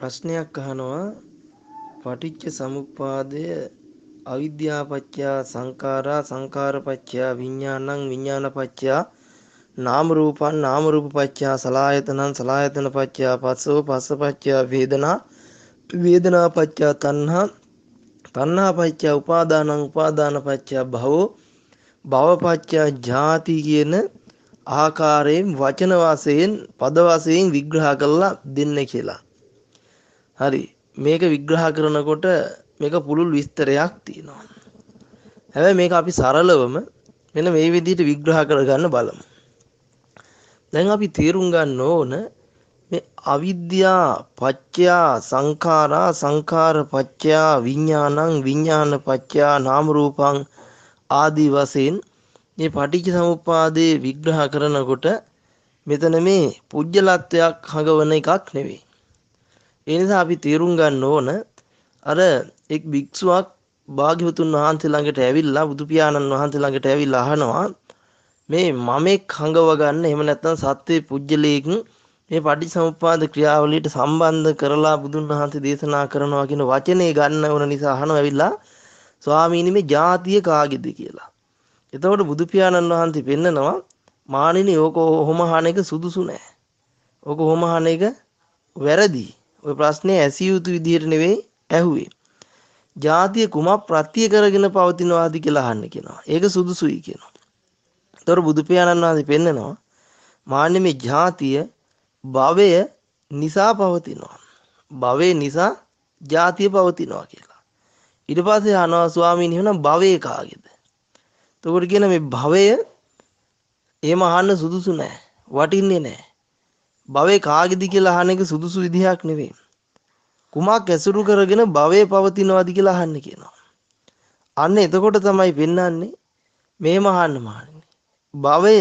ප්‍රශ්නයක් අහනවා පටිච්ච සමුප්පාදය අවිද්‍යාපච්චා සංඛාරා සංඛාරපච්චා විඥානං විඥානපච්චා නාම රූපං නාම රූපපච්චා සලායතනං සලායතනපච්චා පස්සෝ පස්සපච්චා වේදනා වේදනාපච්චා තණ්හා තණ්හාපච්චා උපාදානං උපාදානපච්චා භවෝ භවපච්චා ජාති කියන ආකාරයෙන් වචන වශයෙන් පද වශයෙන් විග්‍රහ කරලා දෙන්න කියලා. හරි මේක විග්‍රහ කරනකොට මේක පුළුල් විස්තරයක් තියෙනවා. හැබැයි මේක අපි සරලවම මෙන්න මේ විදිහට විග්‍රහ කරගන්න බලමු. දැන් අපි තේරුම් ගන්න ඕන මේ අවිද්‍යා පත්‍යා සංඛාරා සංඛාර පත්‍යා විඥානං විඥාන පත්‍යා නාම රූපං ආදී වශයෙන් මේ පටිච්ච සමුප්පාදේ විග්‍රහ කරනකොට මෙතන මේ පුජ්‍යලත්වයක් හඟවන එකක් නෙවෙයි. ඒ නිසා අපි තේරුම් ගන්න ඕන අර එක් භික්ෂුවක් භාග්‍යවතුන් වහන්සේ ළඟට ඇවිල්ලා බුදු පියාණන් වහන්සේ ළඟට ඇවිල්ලා අහනවා මේ මමෙක් හඟව ගන්න එහෙම නැත්නම් සත්වේ පුජ්‍යලයක මේ පටිච්චසමුප්පාද ක්‍රියාවලියට සම්බන්ධ කරලා බුදුන් වහන්සේ දේශනා කරනවා කියන වචනේ ගන්න ඕන නිසා අහනවා ඇවිල්ලා ස්වාමීනි මේ ජාතිය කාගේද කියලා. එතකොට බුදු පියාණන් වහන්සේ පෙන්නනවා මානිනි ඕක ඔහොම අහන එක සුදුසු නෑ. ඕක ඔහොම අහන එක වැරදි. ওই ප්‍රශ්නේ ඇසිය යුතු විදිහට නෙවෙයි ඇහුවේ. ජාතිය කුමක් ප්‍රත්‍ය කරගෙන පවතිනවාද කියලා අහන්න කියනවා. ඒක සුදුසුයි කියනවා. ඒතර බුදු පියාණන් වහන්සේ පෙන්නනවා මාන්නේ මේ ජාතිය භවය නිසා පවතිනවා. භවය නිසා ජාතිය පවතිනවා කියලා. ඊට පස්සේ අහනවා ස්වාමීන් වහන්සේ භවය කාගේද? එතකොට කියන මේ භවය එහෙම අහන්න සුදුසු නෑ. වටින්නේ නෑ. භවය කාගේද කියලා අහන එක සුදුසු විදිහක් නෙවෙයි. කුමක් ඇසුරු කරගෙන භවය පවතිනවාද කියලා අහන්න කියනවා. අන්න එතකොට තමයි පෙන්වන්නේ මේම අහන්න මහන්නේ. භවය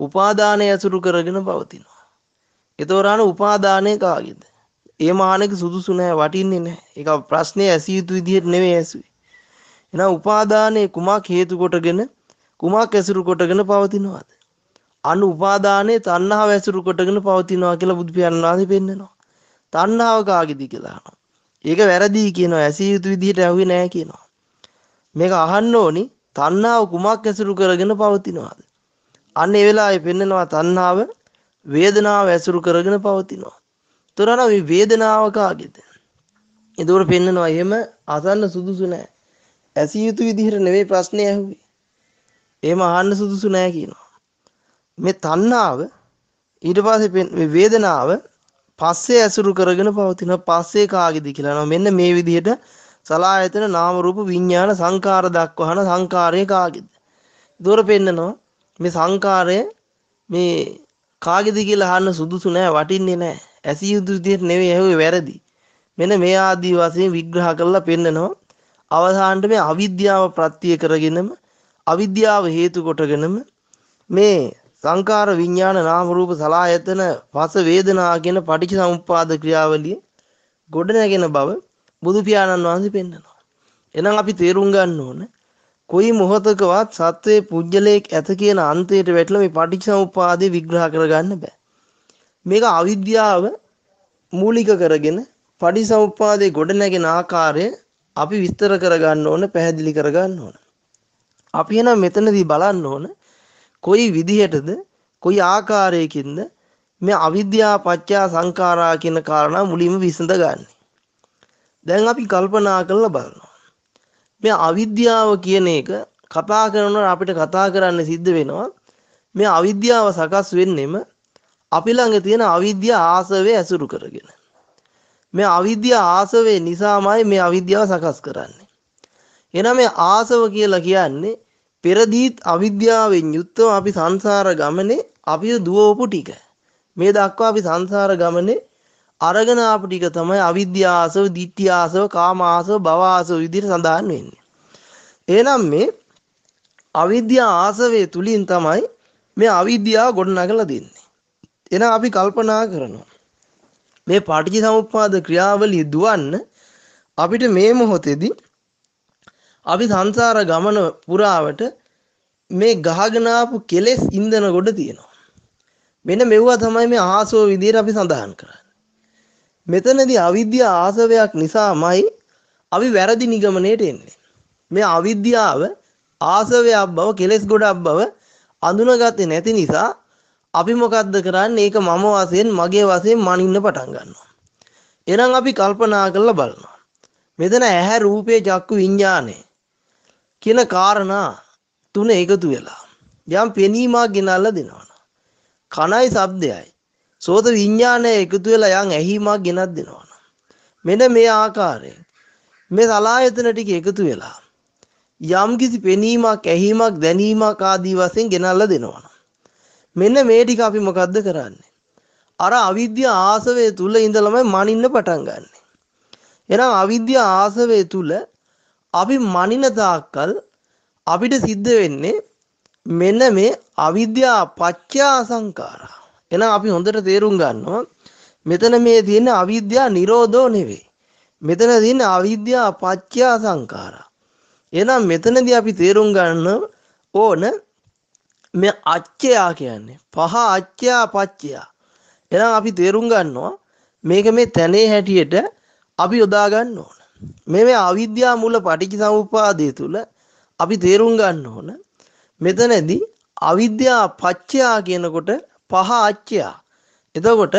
උපාදානය ඇසුරු කරගෙන පවතිනවා. ඒතොරාන උපාදානය කාගේද? ඒ මහානක සුදුසු නෑ වටින්නේ නෑ. ඒක ප්‍රශ්නේ ඇසිය යුතු විදිහට නෙවෙයි ඇසුවේ. එහෙනම් උපාදානයේ කුමක් හේතු කොටගෙන කුමක් ඇසුරු කොටගෙන පවතිනවද? අනු උපාදානයේ තණ්හාව ඇසුරු කොටගෙන පවතිනවා කියලා බුදු පියාණන් වහන්සේ පෙන්නනවා. තණ්හාව කාගේද කියලා අහනවා. ඒක වැරදි කියනවා. ඇසිය යුතු විදිහට ඇහුවේ නෑ කියනවා. මේක අහන්න ඕනි තණ්හාව කුමක් ඇසුරු කරගෙන පවතිනවද? අන්න ඒ වෙලාවේ පෙන්නනවා තණ්හාව වේදනාව ඇසුරු කරගෙන පවතිනවා. ତොරණ මේ වේදනාව කාගේද? ඒතොර පෙන්නනවා එහෙම අසන්න සුදුසු නෑ. ඇසිය යුතු විදිහට නෙවෙයි ප්‍රශ්නේ ඇහුවේ. එහෙම අහන්න සුදුසු නෑ කියනවා. මේ තණ්හාව ඊට පස්සේ වේදනාව පස්සේ ඇසුරු කරගෙන පවතින පස්සේ කාගේද කියලා නෝ මෙන්න මේ විදිහට සලායතන නාම රූප විඥාන සංකාර දක්වහන සංකාරය කාගේද? දොර පෙන්නනවා මේ සංකාරය මේ කාගේද කියලා අහන්න සුදුසු නෑ වටින්නේ නෑ. ඇසිය යුතු විදිහට නෙවෙයි ඇහුවේ වැරදි. මෙන්න මේ ආදී වශයෙන් විග්‍රහ කරලා පෙන්නනවා. අවසානට මේ අවිද්‍යාව ප්‍රත්‍ය කරගෙනම අවිද්‍යාව හේතු කොටගෙනම මේ සංකාර විඥාන නාම රූප සලායතන පස වේදනා කියන පටිච්චසමුප්පාද ක්‍රියාවලිය ගොඩ නැගෙන බව බුදු පියාණන් වහන්සේ පෙන්නනවා. එහෙනම් අපි තේරුම් ගන්න ඕන කොයි මොහතකවත් සත්වයේ පුජ්‍යලයක් ඇත කියන අන්තයට වැටලා මේ පටිච්චසමුප්පාදේ විග්‍රහ කරගන්න බෑ. මේක අවිද්‍යාව මූලික කරගෙන පටිච්චසමුප්පාදේ ගොඩ නැගෙන ආකාරය අපි විස්තර කරගන්න ඕන පැහැදිලි කරගන්න ඕන. අපි එහෙනම් මෙතනදී බලන්න ඕන කොයි විදිහටද කොයි ආකාරයකින්ද මේ අවිද්‍යා පත්‍යා සංඛාරා කියන කාරණා මුලින්ම විසඳගන්නේ. දැන් අපි කල්පනා කරලා බලනවා. මේ අවිද්‍යාව කියන එක කතා කරනකොට අපිට කතා කරන්න සිද්ධ වෙනවා. මේ අවිද්‍යාව සකස් වෙන්නෙම අපි ළඟ තියෙන අවිද්‍යා ආසවේ ඇසුරු කරගෙන. මේ අවිද්‍යා ආසවේ නිසාමයි මේ අවිද්‍යාව සකස් කරන්නේ. එහෙනම් මේ ආසව කියලා කියන්නේ පෙරදීත් අවිද්‍යාවෙන් යුක්තව අපි සංසාර ගමනේ අපි දුවපු ටික. මේ දක්වා අපි සංසාර ගමනේ අරගෙන ආපු ටික තමයි අවිද්‍යාසව, ditthියාසව, කාමාසව, භවආසව විදිහට සඳහන් වෙන්නේ. එහෙනම් මේ අවිද්‍යා ආසවේ තුලින් තමයි මේ අවිද්‍යාව ගොඩනගලා දෙන්නේ. එහෙනම් අපි කල්පනා කරනවා මේ පටිච්චසමුප්පාද ක්‍රියාවලිය දුවන්න අපිට මේ මොහොතේදී අපි සංසාර ගමන පුරාවට මේ ගහගෙන ආපු කෙලෙස් ඉන්දන ගොඩ තියෙනවා. මෙන්න මෙවුවා තමයි මේ ආසෝ විදියට අපි සඳහන් කරන්නේ. මෙතනදී අවිද්‍යා ආසවයක් නිසාමයි අපි වැරදි නිගමනයට එන්නේ. මේ අවිද්‍යාව ආසවයක් බව කෙලෙස් ගොඩක් බව අඳුනගත්තේ නැති නිසා අපි මොකද්ද කරන්නේ? ඒක මම වශයෙන් මගේ වශයෙන් මනින්න පටන් ගන්නවා. එහෙනම් අපි කල්පනා කරලා බලනවා. මෙතන ඇහැ රූපේ චක්කු විඤ්ඤාණය කියන කාරණා තුන එකතු වෙලා යම් පෙනීමක් ගෙනල්ලා දෙනවා. කනයි ශබ්දයයි සෝත විඤ්ඤාණය එකතු වෙලා යම් ඇහිමක් ගෙනත් දෙනවා. මෙන්න මේ ආකාරයෙන් මේ සලායතන ටික එකතු වෙලා යම් කිසි පෙනීමක් ඇහිමක් දැනීමක් ආදී වශයෙන් ගෙනල්ලා දෙනවා. මෙන්න මේ ටික අපි මොකද්ද කරන්නේ? අර අවිද්‍යා ආසවය තුල ඉඳලමයි මනින්න පටන් ගන්න. එහෙනම් අවිද්‍යා ආසවය තුල අපි මනින තාක්කල් අපිට සිද්ධ වෙන්නේ මෙන්න මේ අවිද්‍යා පත්‍යා සංකාරා. එහෙනම් අපි හොඳට තේරුම් ගන්නවා මෙතන මේ තියෙන අවිද්‍යා නිරෝධෝ නෙවෙයි. මෙතන තියෙන අවිද්‍යා පත්‍යා සංකාරා. එහෙනම් මෙතනදී අපි තේරුම් ගන්න ඕන මේ අච්චයා කියන්නේ පහ අච්චයා පච්චයා. එහෙනම් අපි තේරුම් ගන්නවා මේක මේ තැනේ හැටියට අපි යොදා ගන්න ඕන. මේ මේ අවිද්‍යා මූල පටිච්චසමුප්පාදය තුල අපි තේරුම් ගන්න ඕන මෙතනදී අවිද්‍යා පච්චයා කියනකොට පහ අච්චයා. එතකොට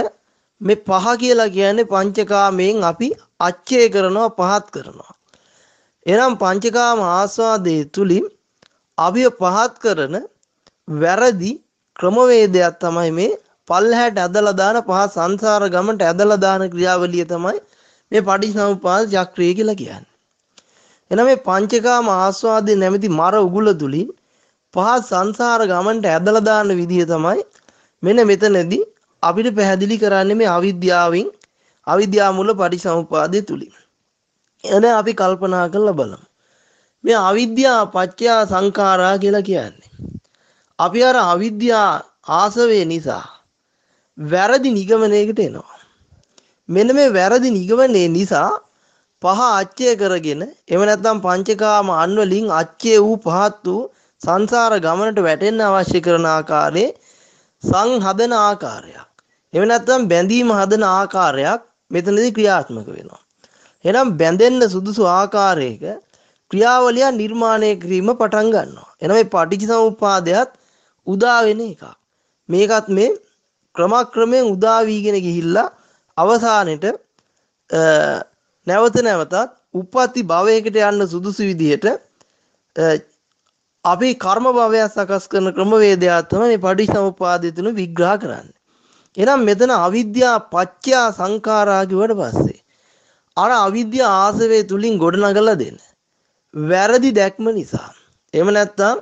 මේ පහ කියලා කියන්නේ පංචකාමයෙන් අපි අච්චය කරනවා පහත් කරනවා. එනම් පංචකාම ආස්වාදයේ තුලින් අවිය පහත් කරන වැරදි ක්‍රමවේදයක් තමයි මේ පල්හැට ඇදලා දාන පහ සංසාර ගමනට ඇදලා දාන ක්‍රියාවලිය තමයි මේ පටිච්චසමුප්පාද චක්‍රය කියලා කියන්නේ. එනම් මේ පංචකාම ආස්වාදයේ නැමැති මර උගුල තුලින් පහ සංසාර ගමනට ඇදලා දාන විදිය තමයි මෙන්න මෙතනදී අපිට පැහැදිලි කරන්නේ මේ අවිද්‍යාවෙන් අවිද්‍යාව මුල පටිසමුපාදය තුලින්. එන අපි කල්පනා කරලා බලමු. මේ අවිද්‍යා පත්‍ය සංඛාරා කියලා කියන්නේ. අපි අර අවිද්‍යා ආසවේ නිසා වැරදි නිගමනයකට එනවා. මෙන්න මේ වැරදි නිගමනයේ නිසා පහ අච්චය කරගෙන එව නැත්නම් පංචකාම අන්වලින් අච්චය වූ පහත් වූ සංසාර ගමනට වැටෙන්න අවශ්‍ය කරන ආකාරයේ සංහදන ආකාරයක්. එහෙම නැත්නම් බැඳීම හදන ආකාරයක් මෙතනදී ක්‍රියාත්මක වෙනවා. එහෙනම් බැඳෙන්න සුදුසු ආකාරයක ක්‍රියාවලිය නිර්මාණය කිරීම පටන් ගන්නවා. එහෙනම් මේ පටිච්චසමුප්පාදයට උදා වෙන එකක්. මේකත් මේ ක්‍රමක්‍රමයෙන් උදා වීගෙන ගිහිල්ලා අවසානෙට නැවත නැවතත් උප්පත්ති භවයකට යන්න සුදුසු විදිහට අපි කර්ම භවය සකස් කරන ක්‍රමවේදයක් තමයි මේ පටිච්චසමුප්පාදය තුන විග්‍රහ කරන්නේ. එහෙනම් මෙතන අවිද්‍යා පත්‍යා සංඛාරා කිව්වට පස්සේ අර අවිද්‍යා ආසවේ තුලින් ගොඩනගලා දෙන වැරදි දැක්ම නිසා එහෙම නැත්නම්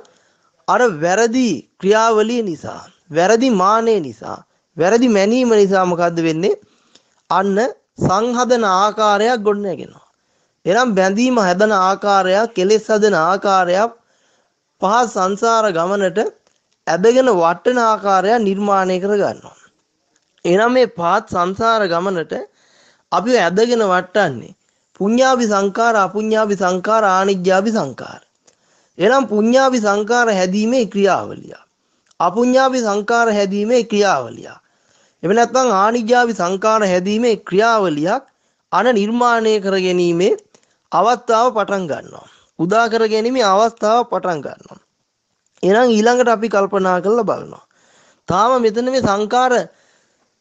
අර වැරදි ක්‍රියාවලිය නිසා වැරදි මානෙ නිසා වැරදි මැනීම නිසා මොකද්ද වෙන්නේ අන්න සංහදන ආකාරයක් ගොඩනගෙනවා එනම් බැඳීම හැදන ආකාරයක් කෙලෙස් හදන ආකාරයක් පහ සංසාර ගමනට ඇදගෙන වටන ආකාරයක් නිර්මාණය කර ගන්නවා එනම් මේ පාත් සංසාර ගමනට අපි ඇදගෙන වටන්නේ පුඤ්ඤාභි සංකාර අපුඤ්ඤාභි සංකාර ආනිජ්ජාභි සංකාර. එනම් පුඤ්ඤාභි සංකාර හැදීමේ ක්‍රියාවලිය. අපුඤ්ඤාභි සංකාර හැදීමේ ක්‍රියාවලිය. එව නැත්නම් ආනිජ්ජාභි සංකාර හැදීමේ ක්‍රියාවලියක් අන නිර්මාණය කර ගැනීමේ අවස්ථාව පටන් ගන්නවා. උදා කර ගැනීමේ අවස්ථාව පටන් ගන්නවා. එහෙනම් ඊළඟට අපි කල්පනා කරලා බලනවා. තාම මෙතන මේ සංකාර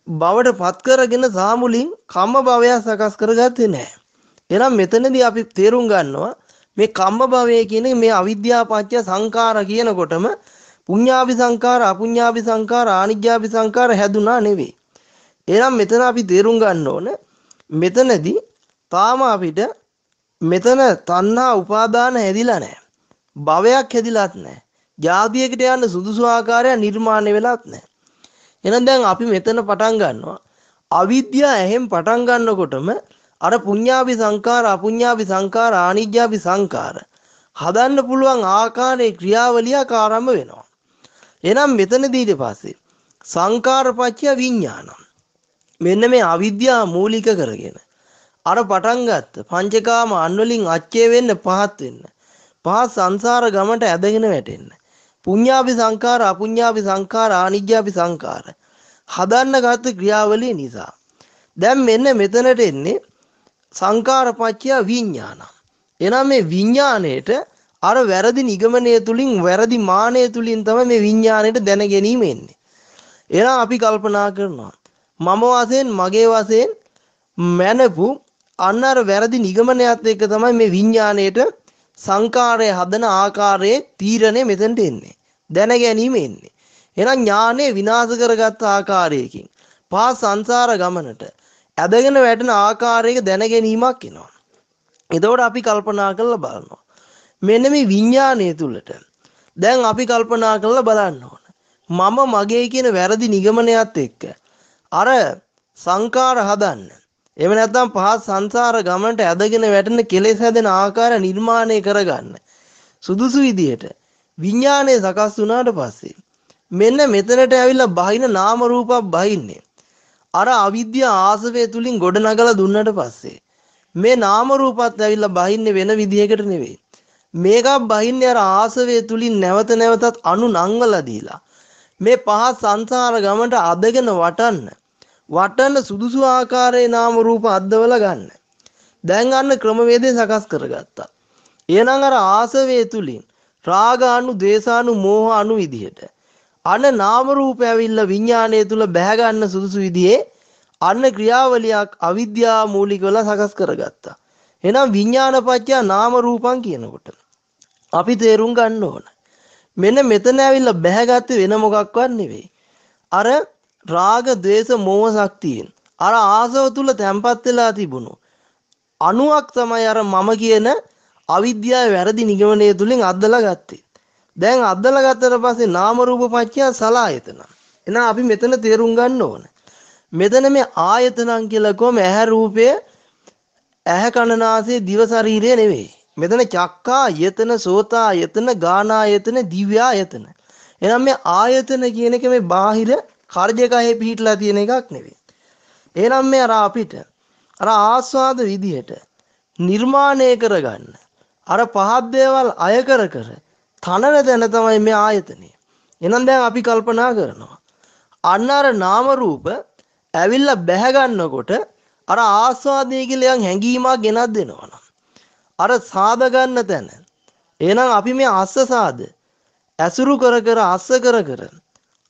බවට පත් කරගෙන සාමුලින් කම්ම භවය සකස් කරගත්තේ නැහැ. එහෙනම් මෙතනදී අපි තේරුම් ගන්නවා මේ කම්ම භවය කියන මේ අවිද්‍යාපච්ච සංඛාර කියනකොටම පුඤ්ඤාභි සංඛාර අපුඤ්ඤාභි සංඛාර ආනිජ්ජාභි සංඛාර හැදුනා නෙවෙයි. එහෙනම් මෙතන අපි තේරුම් ගන්න ඕන මෙතනදී තාම අපිට මෙතන තණ්හා උපාදාන හැදිලා නැහැ. භවයක් හැදිලාත් නැහැ. ජාතියකට යන්න සුදුසු ආකාරයක් නිර්මාණය වෙලාත් නැහැ. එහෙනම් දැන් අපි මෙතන පටන් ගන්නවා. අවිද්‍යාව ඇහෙන් පටන් ගන්නකොටම අර පුඤ්ඤාභි සංකාර අපුඤ්ඤාභි සංකාර ආනිජ්ජාභි සංකාර හදන්න පුළුවන් ආකාරයේ ක්‍රියාවලියක් ආරම්භ වෙනවා. එහෙනම් මෙතනදී ඊට පස්සේ සංකාරපච්චය විඥානං. මෙන්න මේ අවිද්‍යාව මූලික කරගෙන අර පටන් ගත්ත පංචකාම අන්වලින් අච්චේ වෙන්න පහත් වෙන්න පහ සංසාර ගමට ඇදගෙන වැටෙන්න. පුඤ්ඤාභි සංඛාර අපුඤ්ඤාභි සංඛාර ආනිජ්ජාභි සංඛාර හදන්න ගත්ත ක්‍රියාවලිය නිසා. දැන් මෙන්න මෙතනට එන්නේ සංකාරපච්චය විඤ්ඥාන. එනම් මේ විඤ්ඥානයට අර වැරදි නිගමනය තුළින් වැරදි මානය තුළින් තම මේ විඤ්ඥානයට දැන ගැනීම එන්නේ. එනම් අපි කල්පනා කරනවා. මම වසයෙන් මගේ වසයෙන් මැනපු අන්න අර වැරදි නිගමනයත් එක තමයි මේ විඤ්ඥානයට සංකාරය හදන ආකාරයේ තීරණය මෙතැන්ට එන්නේ. දැන ගැනීම එන්නේ. එනම් ඥානය විනාශ කරගත්ත ආකාරයකින් පා සංසාර ගමනට ඇදගෙන වැටෙන ආකාරයක දැන ගැනීමක් එනවා. එතකොට අපි කල්පනා කරලා බලනවා. මෙන්න මේ විඤ්ඥානය තුළට දැන් අපි කල්පනා කරලා බලන්න ඕන. මම මගේ කියන වැරදි නිගමනයත් එක්ක. අර සංකාර හදන්න. එම නැත්තම් පහත් සංසාර ගමනට ඇදගෙන වැටෙන කෙලෙස් හැදෙන ආකාර නිර්මාණය කරගන්න. සුදුසු විදියට විඤ්ඥානය සකස් වුනාට පස්සේ. මෙන්න මෙතනට ඇවිල්ලා බහින නාම රූපක් බහින්නේ. අර අවිද්‍ය ආසවය තුළින් ගොඩ නගල දුන්නට පස්සේ. මේ නාම රූපත් ඇවිල්ලා බහින්නේ වෙන විදිහකට නෙවෙයි. මේකක් බහින්නේ අර ආසවය තුළින් නැවත නැවතත් අනු නංවලා දීලා. මේ පහත් සංසාර ගමට අදගෙන වටන්න. වටන්න සුදුසු ආකාරයේ නාම රූප අද්දවල ගන්න. දැන් අන්න ක්‍රමවේදය සකස් කරගත්තා. එනම් අර ආසවය තුළින් රාගානු දේශානු මෝහ අනු විදිහට අන්න නාම රූප ඇවිල්ලා විඥානය තුල බැහැ සුදුසු විදිහේ අන්න ක්‍රියාවලියක් අවිද්‍යාව මූලික වෙලා සකස් කරගත්තා. එහෙනම් විඥානපච්චය නාම රූපං කියනකොට අපි තේරුම් ගන්න ඕන. මෙන්න මෙතන ඇවිල්ලා බැහැගත්තේ වෙන මොකක්වත් නෙවෙයි. අර රාග, ద్వේෂ, මෝහ ශක්තියෙන් අර ආසව තුල තැම්පත් වෙලා තිබුණු අණුවක් තමයි අර මම කියන අවිද්‍යාවේ වැරදි නිගමනය තුලින් අද්දලා ගත්තේ. දැන් අද්දලා ගත්තට පස්සේ නාම රූප පත්‍ය සලායතන. එහෙනම් අපි මෙතන තේරුම් ගන්න ඕන. මෙතන මේ ආයතනං කියලා කොහොම ඇහැ රූපය ඇහැ කන නාසය දිව ශරීරය නෙවෙයි. මෙතන චක්කා යතන සෝතා යතන ගානා යතන දිව්‍යා යතන. එහෙනම් මේ ආයතන කියන එක මේ බාහිර කාර්යකයේ පිහිටලා තියෙන එකක් නෙවෙයි. එහෙනම් මේ අර අපිට අර ආස්වාද විදිහට නිර්මාණය කරගන්න අර පහත් දේවල් අය කර කර තනන තැන තමයි මේ ආයතනය. එහෙනම් දැන් අපි කල්පනා කරනවා. අන්න අර නාම රූප ඇවිල්ලා බැහැ ගන්නකොට අර ආස්වාදයේ කියලා යම් හැඟීමක් ගෙනත් දෙනවා අර සාද ගන්න තැන. එහෙනම් අපි මේ අස්ස සාද ඇසුරු කර කර අස්ස කර කර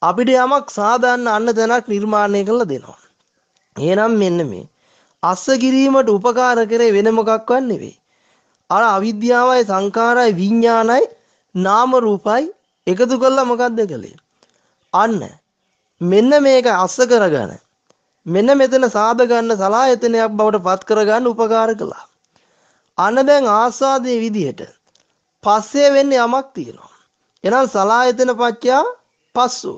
අපිට යමක් සාදන්න අන්න තැනක් නිර්මාණය කරලා දෙනවා. එහෙනම් මෙන්න මේ අස්ස කිරීමට උපකාර කරේ වෙන මොකක්වත් නෙවෙයි. අර අවිද්‍යාවයි සංකාරයි විඥානයි නාම රූපයි එකතු කළා මොකද්ද කළේ? අන්න මෙන්න මේක අස්ස කරගන්න. මෙන්න මෙතන සාද ගන්න සලායතනයක් බවට පත් කරගන්න උපකාර කළා. අන්න දැන් ආස්වාදයේ විදිහට පස්සේ වෙන්නේ යමක් තියෙනවා. එහෙනම් සලායතන පත්‍යා පස්සෝ.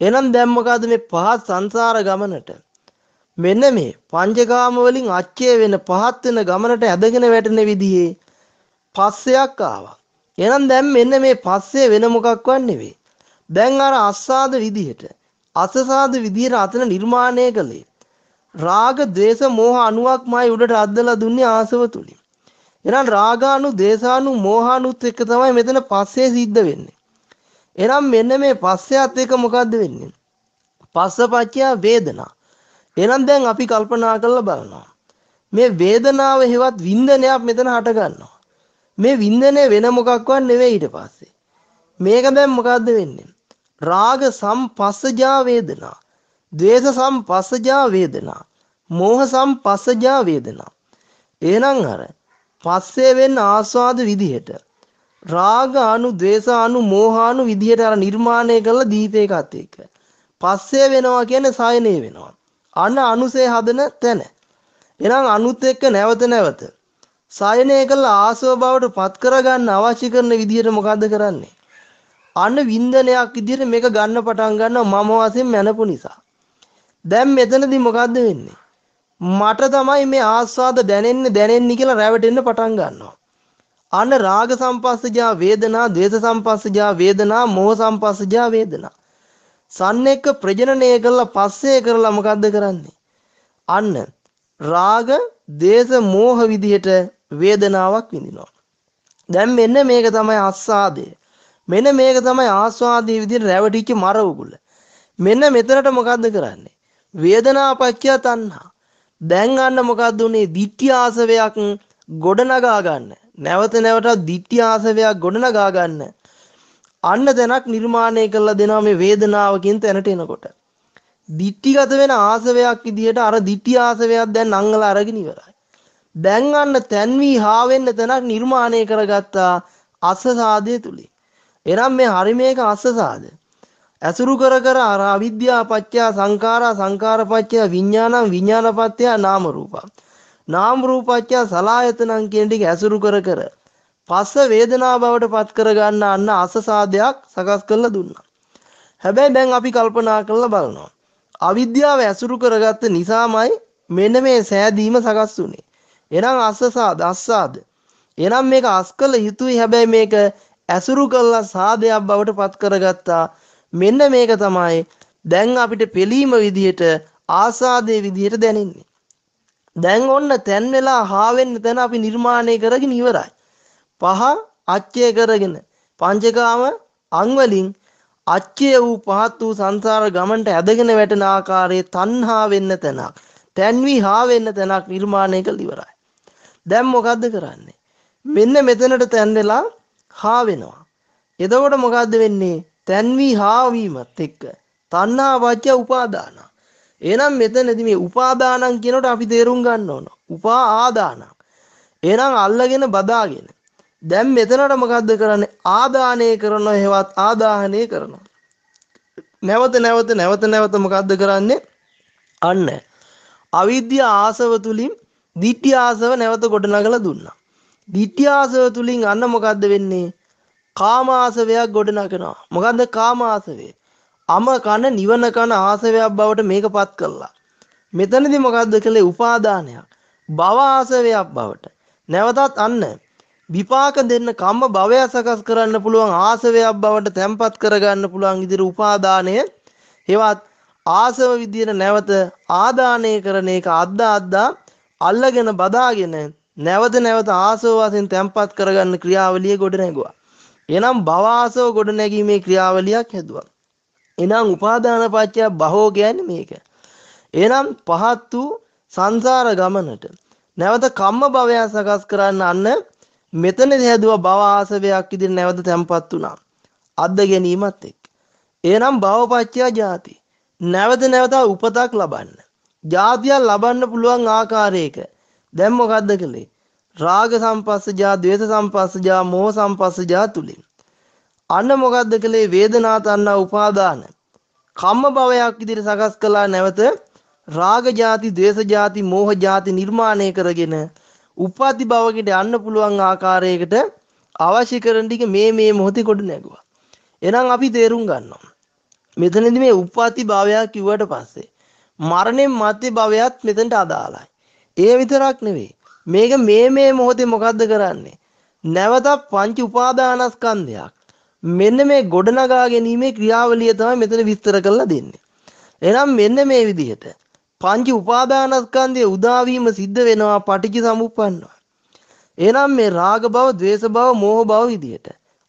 එහෙනම් දැන් මොකද මේ පහත් සංසාර ගමනට මෙන්න මේ පංචකාම වලින් අච්චය වෙන පහත් වෙන ගමනට ඇදගෙන වැටෙන විදිහේ පස්සයක් ආවා. එහෙනම් දැන් මෙන්න මේ පස්සේ වෙන මොකක්වත් නෙවෙයි. දැන් අර අස්සාද විදිහට අසසාද විදිහට අතන නිර්මාණය කළේ. රාග, ద్వේෂ, මෝහ අණුවක්මයි උඩට අද්දලා දුන්නේ ආසව තුලින්. එහෙනම් රාගානු, දේශානු, මෝහානුත් එක්ක තමයි මෙතන පස්සේ සිද්ධ වෙන්නේ. එහෙනම් මෙන්න මේ පස්සයත් එක්ක මොකද්ද වෙන්නේ? පස්සපච්චය වේදනා. එහෙනම් දැන් අපි කල්පනා කරලා බලනවා. මේ වේදනාව හේවත් වින්දනයක් මෙතන හට ගන්නවා. මේ වින්දනය වෙන මොකක්වත් නෙවෙයි ඊට පස්සේ. මේක දැන් මොකද්ද වෙන්නේ? රාග සම්පස්සජා වේදනා, ද්වේෂ සම්පස්සජා වේදනා, මෝහ සම්පස්සජා වේදනා. එහෙනම් අර පස්සේ වෙන්න ආස්වාද විදිහට රාග අනු ද්වේෂ අනු මෝහ අනු විදිහට අර නිර්මාණය කළ දීපේකත් එක්ක. පස්සේ වෙනවා කියන්නේ සායනේ වෙනවා. අන්න අනුසේ හදන තැන. එහෙනම් අනුත් එක්ක නැවත නැවත සායනය කළ ආසව බවට පත් කරගන්න අවශ්‍ය කරන විදිහට මොකද්ද කරන්නේ? අන්න වින්දනයක් විදිහට මේක ගන්න පටන් ගන්නවා මම වශයෙන් මැනපු නිසා දැන් මෙතනදී මොකද්ද වෙන්නේ මට තමයි මේ ආස්වාද දැනෙන්නේ දැනෙන්නේ කියලා රැවටෙන්න පටන් ගන්නවා අන්න රාග සම්පස්සජා වේදනා, ද්වේෂ සම්පස්සජා වේදනා, මෝහ සම්පස්සජා වේදනා. සන්න එක්ක ප්‍රජනනය කරලා පස්සේ කරලා මොකද්ද කරන්නේ? අන්න රාග, දේශ, මෝහ විදිහට වේදනාවක් විඳිනවා. දැන් මෙන්න මේක තමයි ආස්වාදය. මෙන්න මේක තමයි ආස්වාදයේ විදිහට රැවටිච්ච මර උගුල. මෙන්න මෙතනට මොකද්ද කරන්නේ? වේදනාපච්චය තණ්හා. දැන් අන්න මොකක්ද උනේ ditthi ආසවයක් ගොඩනගා ගන්න. නැවත නැවතත් ditthi ආසවයක් ගොඩනගා ගන්න. අන්න දැනක් නිර්මාණය කරලා දෙනවා මේ වේදනාවකින් තැනට එනකොට. ditthිගත වෙන ආසවයක් විදිහට අර ditthi ආසවයක් දැන් අංගල අරගෙන ඉවරයි. දැන් අන්න තැන්වී හා වෙන්න තැනක් නිර්මාණය කරගත්තා අස්සසාදය තුලින්. එනම් මේ හරි මේක අස්සසාද. ඇසුරු කර කර අර අවිද්‍යා පත්‍ය සංඛාරා සංඛාර පත්‍ය විඥානං විඥාන පත්‍ය නාම රූපං. නාම රූපත්‍ය සලායතනං කියන ටික ඇසුරු කර කර පස්ස වේදනා බවට පත් කර ගන්න අන්න අස්සසාදයක් සකස් කරලා දුන්නා. හැබැයි දැන් අපි කල්පනා කරලා බලනවා. අවිද්‍යාව ඇසුරු කරගත්ත නිසාමයි මෙන්න මේ සෑදීම සකස් වුනේ. එහෙනම් අස්සසාද අස්සාද. එහෙනම් මේක අස් කළ යුතුයි හැබැයි මේක ඇසුරු කළා සාදයක් බවට පත් කරගත්තා. මෙන්න මේක තමයි දැන් අපිට පිළීම විදිහට ආසාදයේ විදිහට දැනෙන්නේ. දැන් ඔන්න තැන් වෙලා හා වෙන්න තැන අපි නිර්මාණය කරගෙන ඉවරයි. පහ අච්චය කරගෙන පංචකාම අං වලින් අච්චය වූ පහත් වූ සංසාර ගමන්ට ඇදගෙන වැටෙන ආකාරයේ තණ්හා වෙන්න තැනක්, තැන්වි හා වෙන්න තැනක් නිර්මාණය කළ ඉවරයි. දැන් මොකද්ද කරන්නේ? මෙන්න මෙතනට තැන් වෙලා හා වෙනවා. එතකොට මොකද්ද වෙන්නේ? තැන් වී හා වීමත් එක්ක තණ්හා වච්ච උපාදාන. එහෙනම් මෙතනදී මේ උපාදානං කියනකොට අපි තේරුම් ගන්න ඕන. උපා ආදානං. එහෙනම් අල්ලගෙන බදාගෙන. දැන් මෙතනට මොකද්ද කරන්නේ? ආදානය කරනවා හේවත් ආදාහනය කරනවා. නැවත නැවත නැවත නැවත මොකද්ද කරන්නේ? අන්න අවිද්‍යා ආසව තුලින් දිට්ඨි ආසව නැවත ගොඩනගලා දුන්නා. දිට්ඨි ආසව තුලින් අන්න මොකද්ද වෙන්නේ? කාම ආසවයක් ගොඩනගනවා. මොකද්ද කාම ආසවය? අම කන නිවන කන ආසවයක් බවට මේකපත් කළා. මෙතනදී මොකද්ද කළේ? උපාදානයක්. භව ආසවයක් බවට. නැවතත් අන්න විපාක දෙන්න කම්ම භවය සකස් කරන්න පුළුවන් ආසවයක් බවට තැම්පත් කරගන්න පුළුවන් ඉදිරි උපාදානය හෙවත් ආසව විදියට නැවත ආදානය කරන එක අද්දා අද්දා අල්ලගෙන බදාගෙන නැවත නැවත ආසව වශයෙන් තැම්පත් කරගන්න ක්‍රියාවලිය ගොඩ නැගුවා. එනම් භවාසව ගොඩ නැගීමේ ක්‍රියාවලියක් හැදුවා. එනම් උපාදාන පත්‍ය බහෝ කියන්නේ මේක. එනම් පහත් වූ සංසාර ගමනට නැවත කම්ම භවය සකස් කරන්න අන්න මෙතනදී හැදුවා භව ආසවයක් ඉදිරි නැවත තැම්පත් වුණා. අද්ද ගැනීමත් එක්ක. එනම් භවපත්‍ය ජාති. නැවත නැවත උපතක් ලබන්න. ජාතියක් ලබන්න පුළුවන් ආකාරයක දැන් මොකද්ද කළේ? රාග සංපස්සජා, ද්වේෂ සංපස්සජා, මෝහ සංපස්සජා තුලින්. අන්න මොකද්ද කළේ? වේදනා තණ්හා උපාදාන. කම්ම භවයක් ඉදිරිය සකස් කළා නැවත රාග ಜಾති, ද්වේෂ ಜಾති, මෝහ ಜಾති නිර්මාණය කරගෙන උපාති භවකට යන්න පුළුවන් ආකාරයකට අවශ්‍ය කරන ටික මේ මේ මොහොතේ කොට නැගුවා. එහෙනම් අපි තේරුම් ගන්නවා. මෙතනදී මේ උපාති භවය කිව්වට පස්සේ මරණයෙන් මත්තේ භවයත් මෙතනට අදාළයි. ඒ විතරක් නෙවෙයි. මේක මේ මේ මොහොතේ මොකද්ද කරන්නේ? නැවත පංච උපාදානස්කන්ධයක්. මෙන්න මේ ගොඩනගා ගැනීමේ ක්‍රියාවලිය තමයි මෙතන විස්තර කරලා දෙන්නේ. එහෙනම් මෙන්න මේ විදිහට පංච උපාදානස්කන්ධයේ උදාවීම සිද්ධ වෙනවා පටිච්ච සමුප්පන්නව. එහෙනම් මේ රාග භව, ద్వේස භව, මෝහ භව විදිහට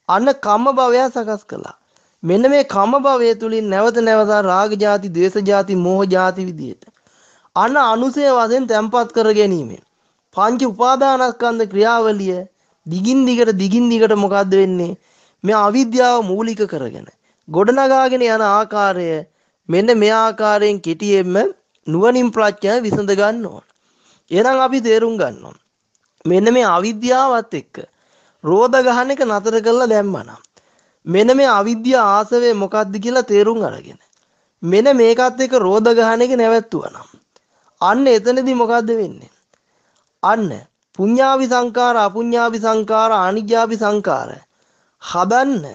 අන්න කම්ම භවය සකස් කළා. මෙන්න මේ කම්ම භවය තුලින් නැවත නැවත රාග જાති, ద్వේස જાති, මෝහ જાති විදිහට අන අනුසය වශයෙන් තැම්පත් කර ගැනීම. පංච උපාදානස්කන්ධ ක්‍රියාවලිය දිගින් දිගට දිගින් දිගට මොකද්ද වෙන්නේ? මේ අවිද්‍යාව මූලික කරගෙන ගොඩනගාගෙන යන ආකාරය මෙන්න මේ ආකාරයෙන් කෙටියෙන්ම නුවණින් ප්‍රඥා විසඳ ගන්න ඕන. එහෙනම් අපි තේරුම් ගන්න ඕන. මෙන්න මේ අවිද්‍යාවත් එක්ක රෝධ ගහන එක නතර කරලා දැම්මනම් මෙන්න මේ අවිද්‍යා ආසවේ මොකක්ද කියලා තේරුම් අරගෙන මෙන්න මේකත් එක්ක රෝධ ගහන එක නැවැත්තුවා නම් අන්න එතනදී මොකද්ද වෙන්නේ අන්න පුඤ්ඤාවි සංකාර අපුඤ්ඤාවි සංකාර අනිජ්ජාවි සංකාර හදන්න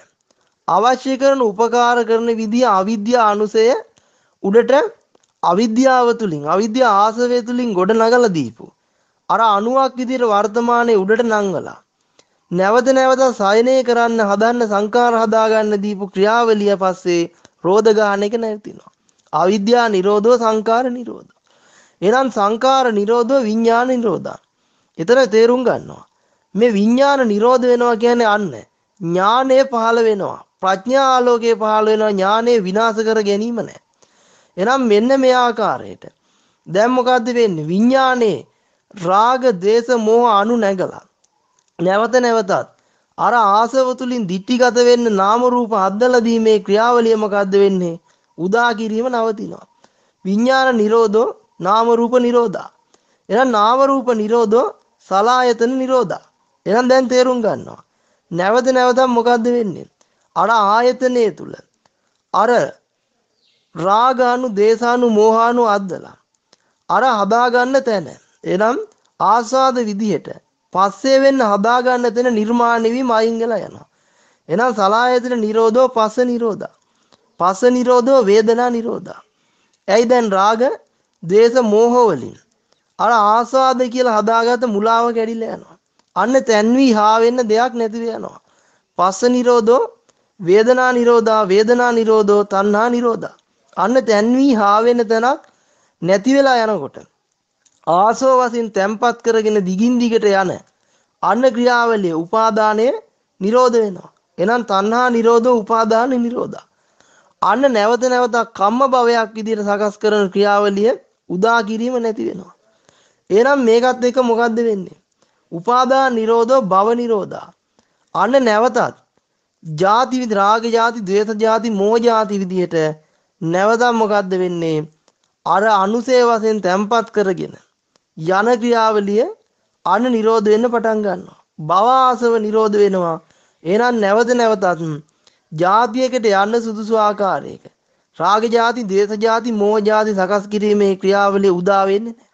අවශ්‍ය කරන උපකාර කරන විදිය අවිද්‍යා අනුසය උඩට අවිද්‍යාව තුලින් අවිද්‍යා ආසවය තුලින් ගොඩ නගලා දීපු අර අණුවක් විදිහට වර්තමානයේ උඩට නංගලා නැවත නැවත සයනය කරන්න හදන්න සංකාර හදාගන්න දීපු ක්‍රියාවලිය පස්සේ රෝධ ගන්න එක නැතිනවා. අවිද්‍යා නිරෝධෝ සංකාර නිරෝධ. එහෙනම් සංකාර නිරෝධෝ විඥාන නිරෝධා. එතන තේරුම් ගන්නවා. මේ විඥාන නිරෝධ වෙනවා කියන්නේ අන්න ඥානය පහළ වෙනවා. ප්‍රඥා ආලෝකයේ පහළ වෙනවා ඥානය විනාශ කර ගැනීම නෑ. එහෙනම් මෙන්න මේ ආකාරයට දැන් මොකද්ද වෙන්නේ? විඥානේ රාග, දේශ, මෝහ අනු නැගලා. නැවත නැවතත් අර ආසව තුලින් දිටිගත වෙන්න නාම රූප අද්දලා දීමේ ක්‍රියාවලිය මොකද්ද වෙන්නේ? උදා කිරීම නවතිනවා. විඥාන නිරෝධෝ නාම රූප නිරෝධා. එහෙනම් නාම රූප නිරෝධෝ සලායතන නිරෝධා. එහෙනම් දැන් තේරුම් ගන්නවා. නැවත නැවතත් මොකද්ද වෙන්නේ? අර ආයතනයේ තුල අර රාගානු, දේශානු, මෝහානු අද්දලා අර හදාගන්න තැන. එනම් ආස්වාද විදිහට පස්සේ වෙන්න හදාගන්න තැන නිර්මාණය වීම අයින් වෙලා යනවා. එහෙනම් සලායතන නිරෝධෝ පස්ස නිරෝධා. පස්ස නිරෝධෝ වේදනා නිරෝධා. ඇයි දැන් රාග, දේශ, මෝහ වලින් අර ආස්වාද කියලා හදාගත්ත මුලාව කැඩිලා යනවා. අන්න තැන්වි හා වෙන්න දෙයක් නැතිව යනවා. පස්ස නිරෝධෝ වේදනා නිරෝධා වේදනා නිරෝධෝ තණ්හා නිරෝධා. අන්න තැන්වි හා වෙන්න තැනක් නැති වෙලා යනකොට ආසෝ වශයෙන් තැම්පත් කරගෙන දිගින් දිගට යන අන්න ක්‍රියාවලිය උපාදානය නිරෝධ වෙනවා. එහෙනම් තණ්හා නිරෝධෝ උපාදාන නිරෝධා. අන්න නැවත නැවත කම්ම භවයක් විදිහට සකස් කරන ක්‍රියාවලිය උදා කිරීම නැති වෙනවා. එහෙනම් මේකත් එක මොකද්ද වෙන්නේ? උපාදා නිරෝධෝ භව නිරෝධා. අන්න නැවතත් ಜಾති විදි රාග ಜಾති, ද්වේෂ ಜಾති, මෝහ ಜಾති විදිහට නැවතත් මොකද්ද වෙන්නේ? අර අනුසේ වශයෙන් තැම්පත් කරගෙන යන ක්‍රියාවලිය අන්න නිරෝධ වෙන්න පටන් ගන්නවා. භව ආසව නිරෝධ වෙනවා. එහෙනම් නැවත නැවතත් ජාතියකට යන්න සුදුසු ආකාරයක රාග ජාති, දේශ ජාති, මෝහ ජාති සකස් කිරීමේ ක්‍රියාවලිය උදා වෙන්නේ නැහැ.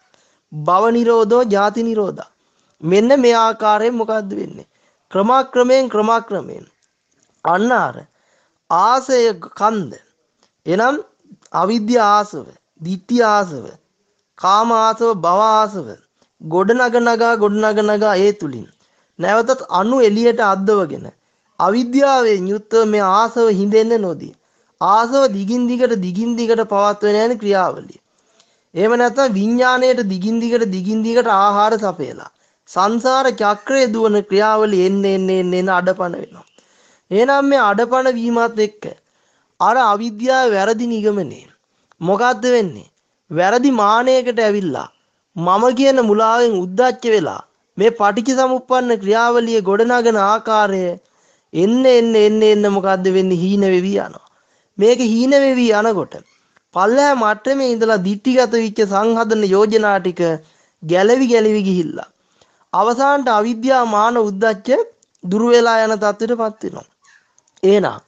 භව නිරෝධෝ ජාති නිරෝධා. මෙන්න මේ ආකාරයෙන් මොකද්ද වෙන්නේ? ක්‍රමාක්‍රමයෙන් ක්‍රමාක්‍රමයෙන් අන්න අර ආසය කන්ද එනම් අවිද්‍ය ආසව, ditthi ආසව, කාම ආසව, භව ආසව ගොඩනග නගා ගොඩනග නගා ඒ තුලින් නැවතත් අණු එළියට අද්දවගෙන අවිද්‍යාවෙන් යුත් මේ ආසව හිඳෙන්න නොදී ආසව දිගින් දිගට දිගින් දිගට පවත්වන යන ක්‍රියාවලිය. එහෙම නැත්නම් විඥාණයට දිගින් දිගට දිගින් දිගට ආහාර සපයලා සංසාර චක්‍රයේ දුවන ක්‍රියාවලිය එන්න එන්න එන්න එන්න අඩපණ වෙනවා. එහෙනම් මේ අඩපණ වීමත් එක්ක අර අවිද්‍යාව වැරදි නිගමනේ මොකද්ද වෙන්නේ? වැරදි මානයකට ඇවිල්ලා මම කියන මුලාවෙන් උද්දච්ච වෙලා මේ පටිච්ච සමුප්පන්න ක්‍රියාවලිය ගොඩනගන ආකාරය එන්න එන්න එන්න එන්න මොකද්ද වෙන්නේ හීන වෙවි යනවා. මේක හීන වෙවි යනකොට පල්ලෑ මට්ටමේ ඉඳලා දිටිගත වෙච්ච සංහදන යෝජනා ටික ගැලවි ගැලවි ගිහිල්ලා අවසානට අවිද්‍යා මාන උද්දච්ච දුර වෙලා යන තත්ත්වයටපත් වෙනවා. එහෙනම්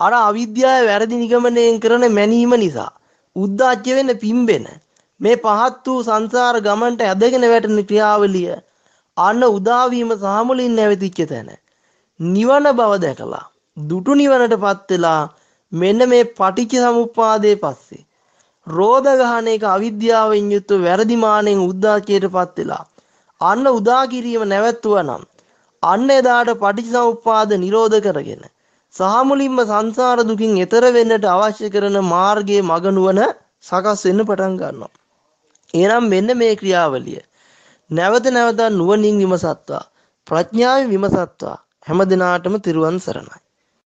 අර අවිද්‍යාව වැරදි නිගමනයෙන් කරන මැනීම නිසා උද්දච්ච වෙන පිම්බෙන මේ පහත් වූ සංසාර ගමන්ට ඇදගෙන වැටෙන ක්‍රියාවලිය අන්න උදාවීම සහ මුලින් නැවතිච්ච තැන නිවන බව දැකලා දුටු නිවනටපත් වෙලා මෙන්න මේ පටිච්ච සමුප්පාදයේ පස්සේ රෝධ ගහන එක අවිද්‍යාවෙන් යුක්ත වැරදි මානෙන් උද්දාචයටපත් වෙලා අන්න උදා කිරීම නැවැත්තුවා නම් අන්න එදාට පටිච්ච සමුප්පාද නිරෝධ කරගෙන සහ මුලින්ම සංසාර දුකින් එතර වෙන්නට අවශ්‍ය කරන මාර්ගයේ මග නුවණ සකස් වෙන්න පටන් ගන්නවා. එහෙනම් මෙන්න මේ ක්‍රියාවලිය. නැවත නැවත නුවණින් විමසත්වා ප්‍රඥාවෙන් විමසත්වා. හැම දිනාටම තිරුවන් සරණයි.